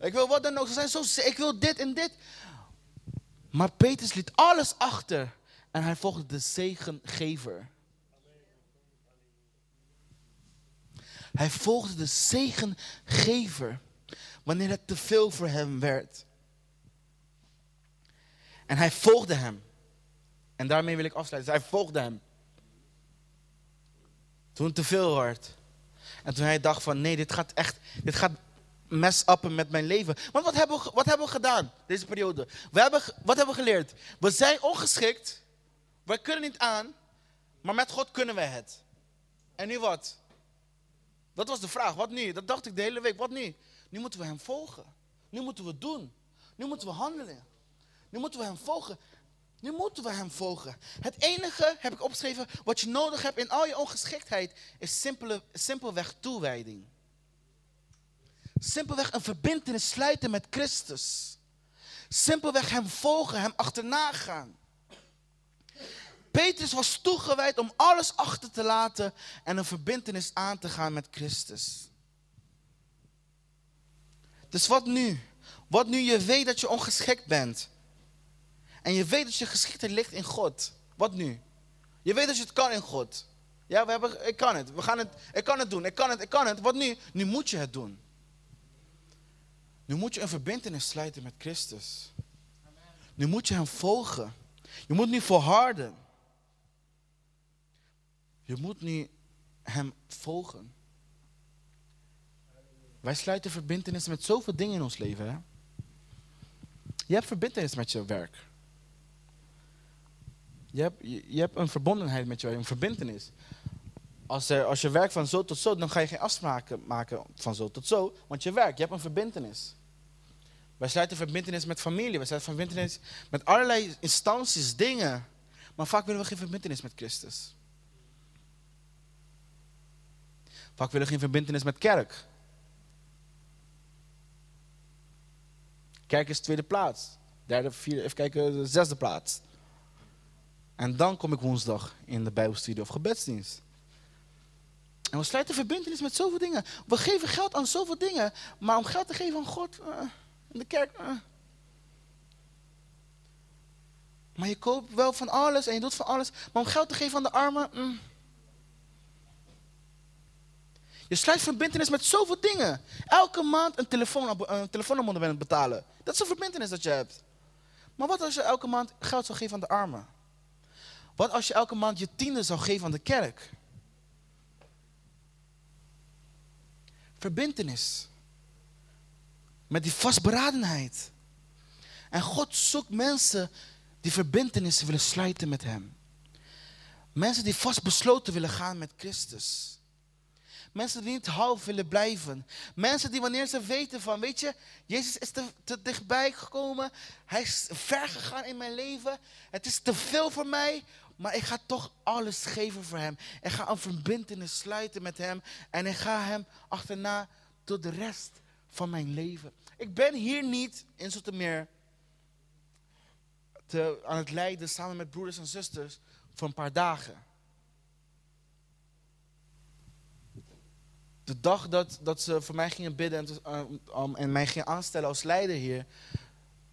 Ik wil wat dan ook. Ze zijn zo, ik wil dit en dit. Maar Petrus liet alles achter en hij volgde de zegengever. Hij volgde de zegengever wanneer het te veel voor hem werd. En hij volgde hem. En daarmee wil ik afsluiten. Hij volgde hem. Toen te veel werd. En toen hij dacht van nee, dit gaat echt, dit gaat mess uppen met mijn leven. Want wat hebben, we, wat hebben we gedaan deze periode? We hebben, wat hebben we geleerd? We zijn ongeschikt. We kunnen niet aan. Maar met God kunnen we het. En nu wat? Dat was de vraag. Wat nu? Dat dacht ik de hele week. Wat nu? Nu moeten we hem volgen. Nu moeten we doen. Nu moeten we handelen. Nu moeten we hem volgen. Nu moeten we hem volgen. Het enige, heb ik opgeschreven, wat je nodig hebt in al je ongeschiktheid, is simpele, simpelweg toewijding. Simpelweg een verbindenis sluiten met Christus. Simpelweg hem volgen, hem achterna gaan. Petrus was toegewijd om alles achter te laten en een verbindenis aan te gaan met Christus. Dus wat nu? Wat nu je weet dat je ongeschikt bent? En je weet dat je geschiktheid ligt in God. Wat nu? Je weet dat je het kan in God. Ja, we hebben, ik kan het. We gaan het. Ik kan het doen. Ik kan het. Ik kan het. Wat nu? Nu moet je het doen. Nu moet je een verbindenis sluiten met Christus. Nu moet je hem volgen. Je moet nu volharden. Je moet nu hem volgen. Wij sluiten verbindenis met zoveel dingen in ons leven. Hè? Je hebt verbindenis met je werk. Je hebt, je, hebt een verbondenheid met je, een verbindenis. Als, er, als je werkt van zo tot zo, dan ga je geen afspraken maken van zo tot zo, want je werkt, je hebt een verbindenis. Wij sluiten verbindenis met familie, wij sluiten verbindenis met allerlei instanties, dingen. Maar vaak willen we geen verbindenis met Christus. Vaak willen we geen verbindenis met kerk. Kerk is tweede plaats. Derde, vierde, even kijken, zesde plaats. En dan kom ik woensdag in de Bijbelstudie of gebedsdienst. En we sluiten verbindenis met zoveel dingen. We geven geld aan zoveel dingen. Maar om geld te geven aan God uh, in de kerk. Uh. Maar je koopt wel van alles en je doet van alles. Maar om geld te geven aan de armen. Mm. Je sluit verbindenis met zoveel dingen. Elke maand een, telefoon, een telefoonabonnement betalen. Dat is een verbindenis dat je hebt. Maar wat als je elke maand geld zou geven aan de armen? Wat als je elke maand je tiende zou geven aan de kerk? Verbintenis. Met die vastberadenheid. En God zoekt mensen die verbindenissen willen sluiten met Hem. Mensen die vastbesloten willen gaan met Christus. Mensen die niet half willen blijven. Mensen die wanneer ze weten van, weet je, Jezus is te, te dichtbij gekomen. Hij is ver gegaan in mijn leven. Het is te veel voor mij. Maar ik ga toch alles geven voor hem. Ik ga een verbindenis sluiten met hem. En ik ga hem achterna tot de rest van mijn leven. Ik ben hier niet in Zoetermeer te, aan het lijden samen met broeders en zusters voor een paar dagen. De dag dat, dat ze voor mij gingen bidden en, uh, en mij gingen aanstellen als leider hier,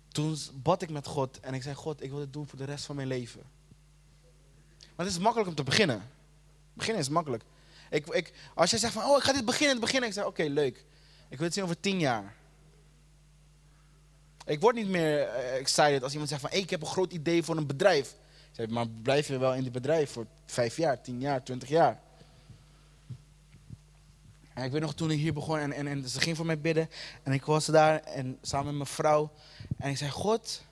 toen bad ik met God en ik zei: God, ik wil dit doen voor de rest van mijn leven. Het is makkelijk om te beginnen. Beginnen is makkelijk. Ik, ik, als jij zegt van, oh, ik ga dit beginnen, beginnen. Ik zeg, oké, leuk. Ik wil het zien over tien jaar. Ik word niet meer eh, excited als iemand zegt van, ik heb een groot idee voor een bedrijf. Ik zeg, maar blijf je wel in dit bedrijf voor vijf jaar, tien jaar, twintig jaar? En ik weet nog toen ik hier begon en, en, en ze ging voor mij bidden. En ik was daar en samen met mijn vrouw. En ik zei, God,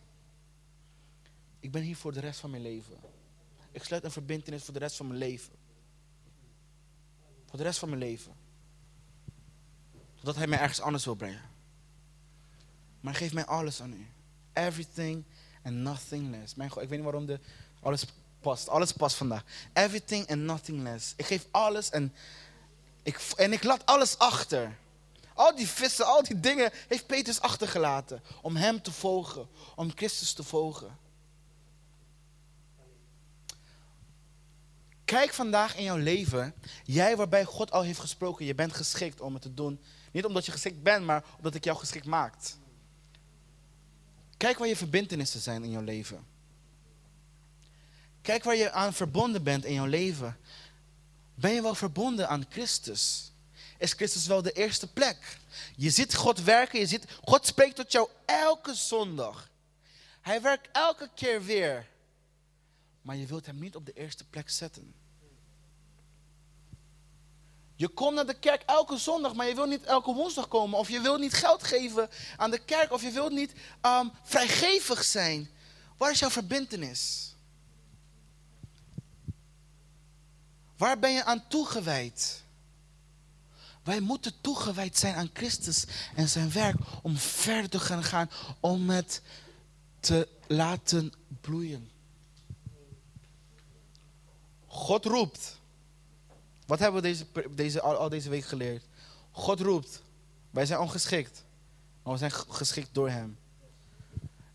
ik ben hier voor de rest van mijn leven. Ik sluit een verbindenis voor de rest van mijn leven. Voor de rest van mijn leven. Zodat hij mij ergens anders wil brengen. Maar geef mij alles aan u. Everything and nothing less. Mijn God, ik weet niet waarom de, alles past. Alles past vandaag. Everything and nothing less. Ik geef alles en ik, en ik laat alles achter. Al die vissen, al die dingen heeft Petrus achtergelaten. Om hem te volgen. Om Christus te volgen. Kijk vandaag in jouw leven, jij waarbij God al heeft gesproken, je bent geschikt om het te doen. Niet omdat je geschikt bent, maar omdat ik jou geschikt maakt. Kijk waar je verbindenissen zijn in jouw leven. Kijk waar je aan verbonden bent in jouw leven. Ben je wel verbonden aan Christus? Is Christus wel de eerste plek? Je ziet God werken, je ziet, God spreekt tot jou elke zondag. Hij werkt elke keer weer. Maar je wilt hem niet op de eerste plek zetten. Je komt naar de kerk elke zondag, maar je wilt niet elke woensdag komen. Of je wilt niet geld geven aan de kerk. Of je wilt niet um, vrijgevig zijn. Waar is jouw verbindenis? Waar ben je aan toegewijd? Wij moeten toegewijd zijn aan Christus en zijn werk om verder te gaan gaan, om het te laten bloeien. God roept. Wat hebben we deze, deze, al, al deze week geleerd? God roept. Wij zijn ongeschikt. Maar we zijn geschikt door Hem.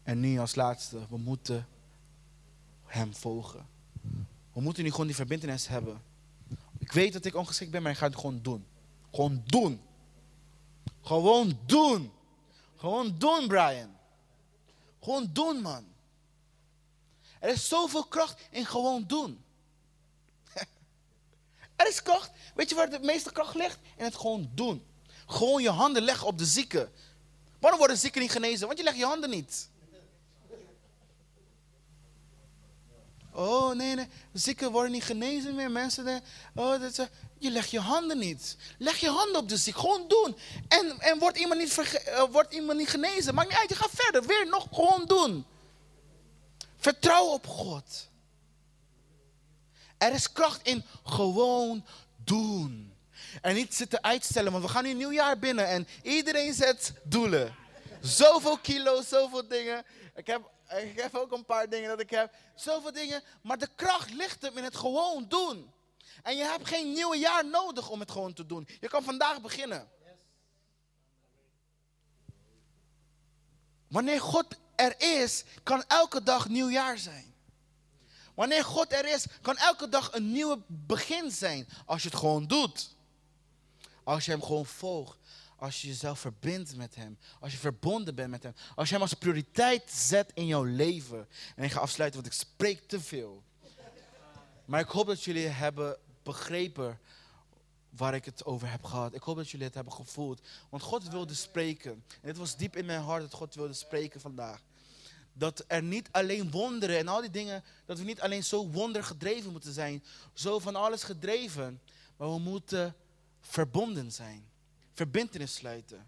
En nu als laatste, we moeten Hem volgen. We moeten nu gewoon die verbindenis hebben. Ik weet dat ik ongeschikt ben, maar ik ga het gewoon doen. Gewoon doen. Gewoon doen. Gewoon doen, Brian. Gewoon doen, man. Er is zoveel kracht in gewoon doen. Er is kracht. Weet je waar de meeste kracht ligt? In het gewoon doen. Gewoon je handen leggen op de zieken. Waarom worden zieken niet genezen? Want je legt je handen niet. Oh nee, nee, zieken worden niet genezen meer. Mensen, oh, dat, je legt je handen niet. Leg je handen op de ziek. Gewoon doen. En, en wordt, iemand niet uh, wordt iemand niet genezen. Maakt niet uit, je gaat verder. Weer nog gewoon doen. Vertrouw op God. Er is kracht in gewoon doen. En niet zitten uitstellen, want we gaan nu een nieuw jaar binnen en iedereen zet doelen. Zoveel kilo's, zoveel dingen. Ik heb, ik heb ook een paar dingen dat ik heb. Zoveel dingen, maar de kracht ligt hem in het gewoon doen. En je hebt geen nieuw jaar nodig om het gewoon te doen. Je kan vandaag beginnen. Wanneer God er is, kan elke dag nieuwjaar zijn. Wanneer God er is, kan elke dag een nieuwe begin zijn. Als je het gewoon doet. Als je hem gewoon volgt. Als je jezelf verbindt met hem. Als je verbonden bent met hem. Als je hem als prioriteit zet in jouw leven. En ik ga afsluiten, want ik spreek te veel. Maar ik hoop dat jullie hebben begrepen waar ik het over heb gehad. Ik hoop dat jullie het hebben gevoeld. Want God wilde spreken. En het was diep in mijn hart dat God wilde spreken vandaag dat er niet alleen wonderen en al die dingen, dat we niet alleen zo wondergedreven moeten zijn, zo van alles gedreven, maar we moeten verbonden zijn, verbindenis sluiten.